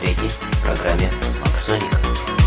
третьей программе «Максоник».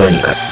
ソニカス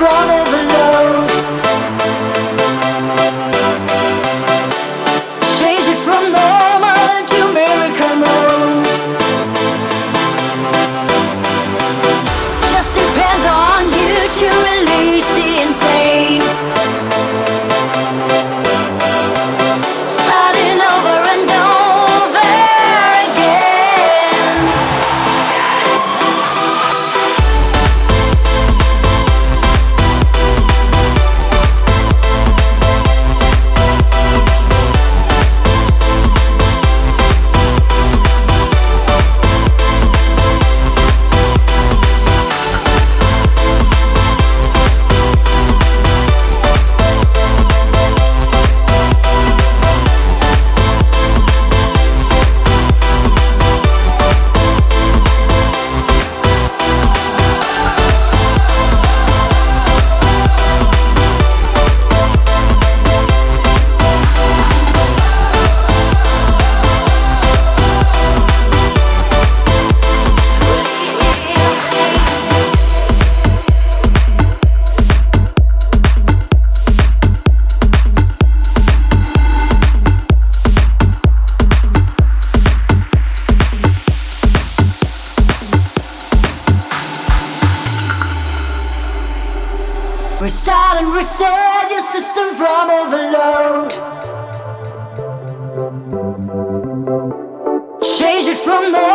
from every from normal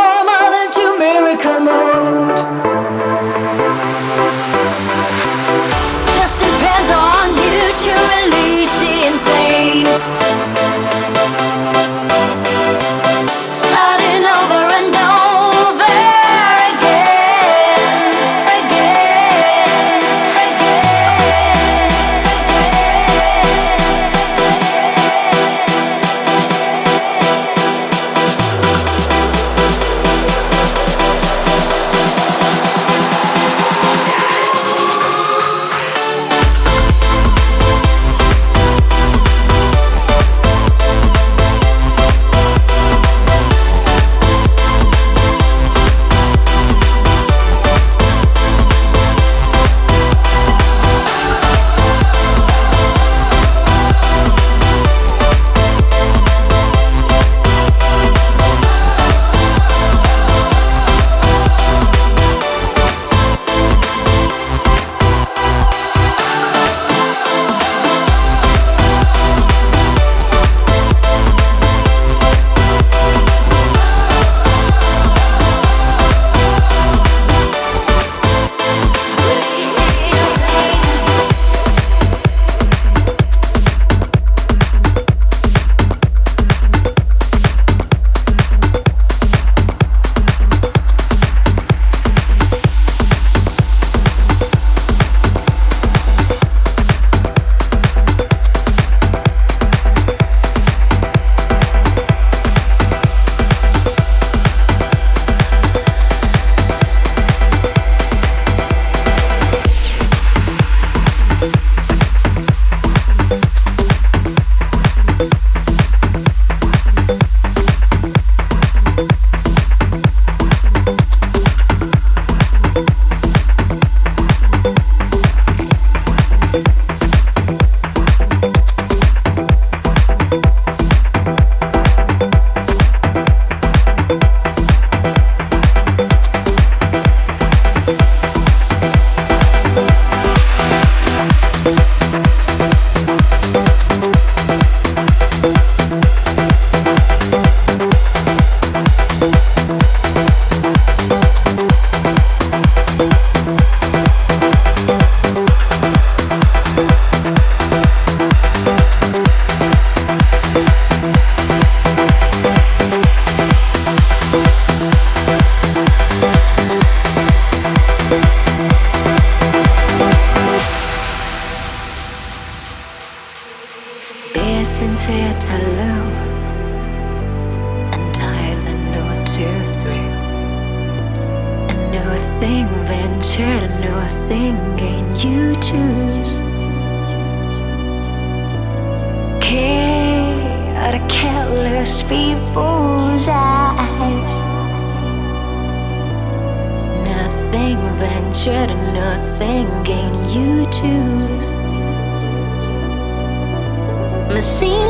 me see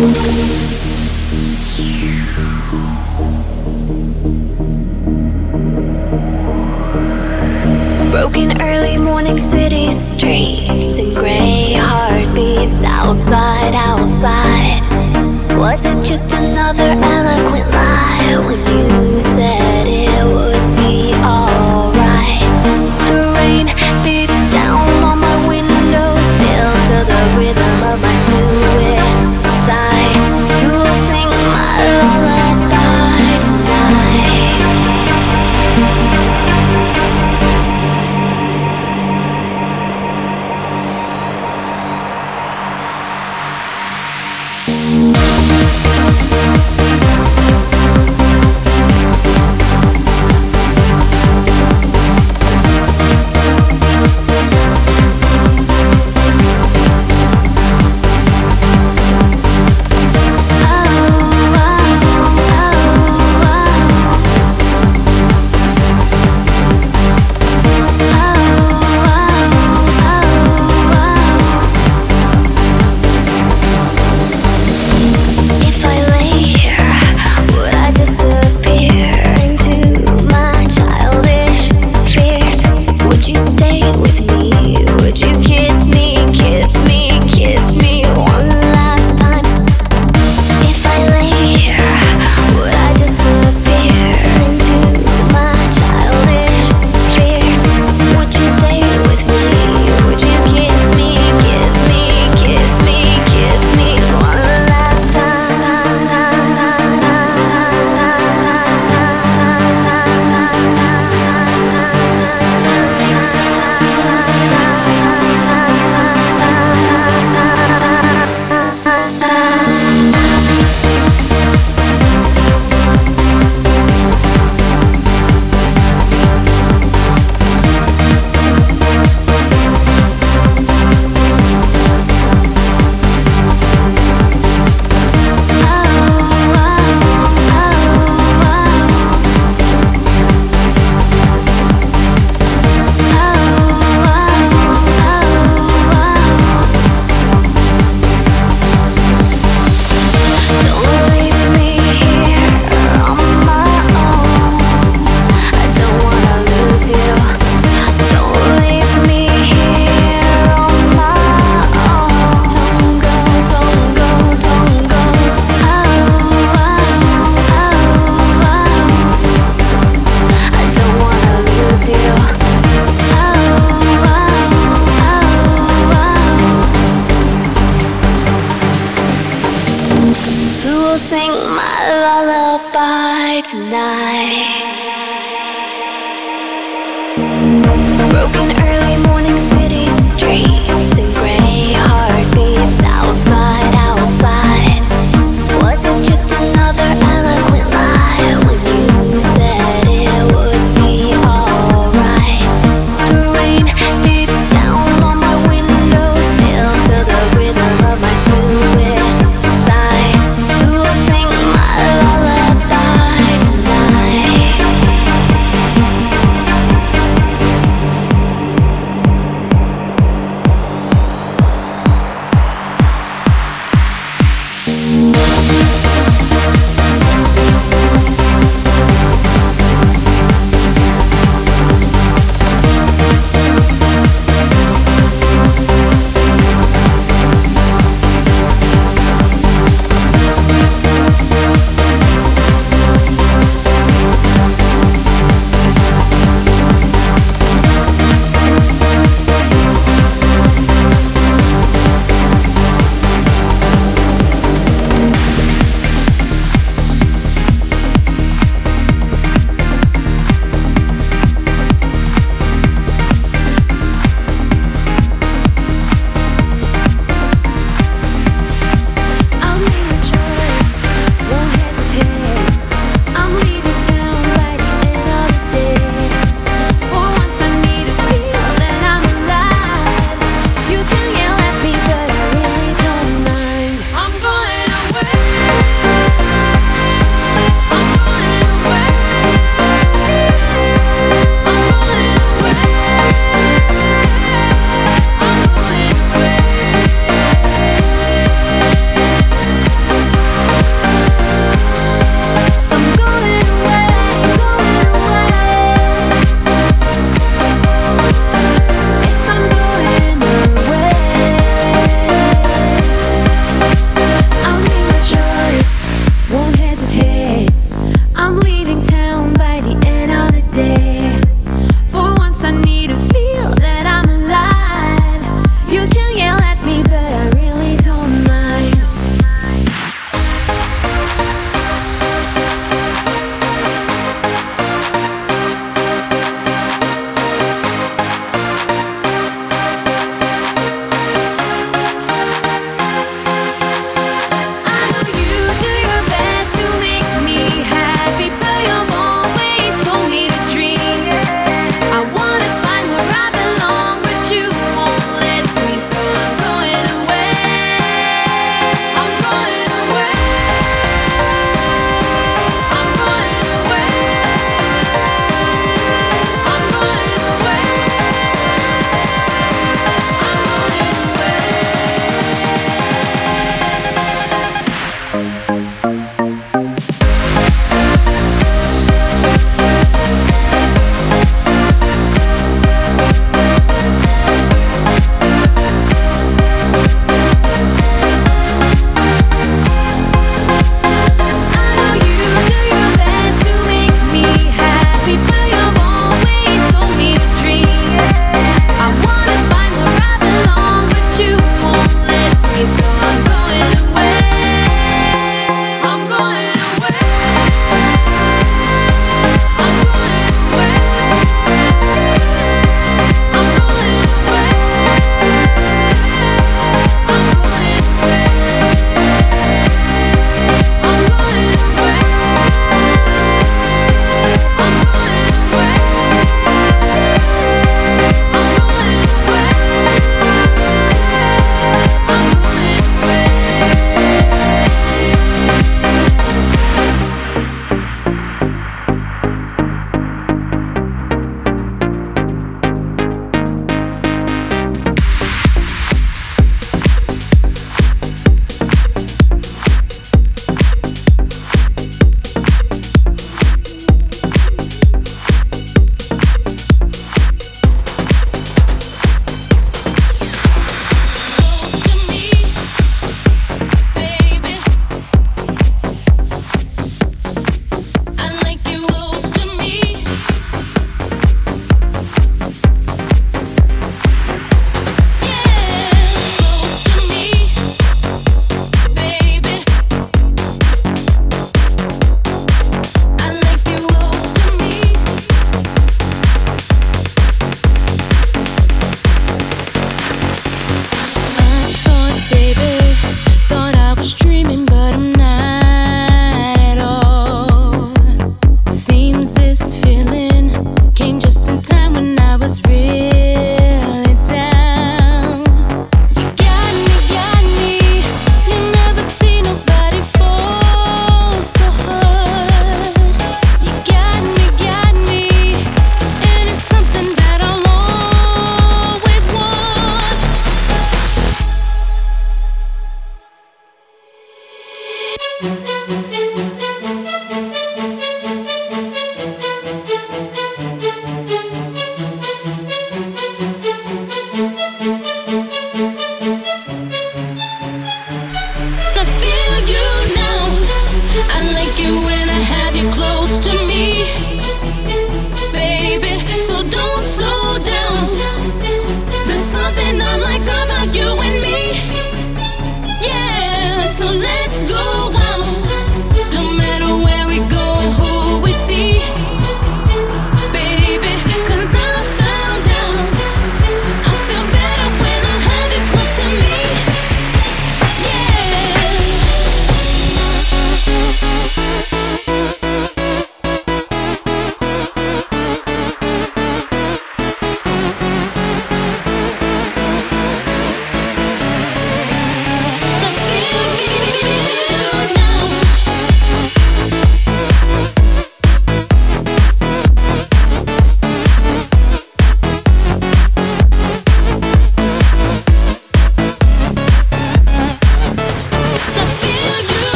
Broken early morning city streets and gray heartbeats outside, outside. Was it just another eloquent lie?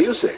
music.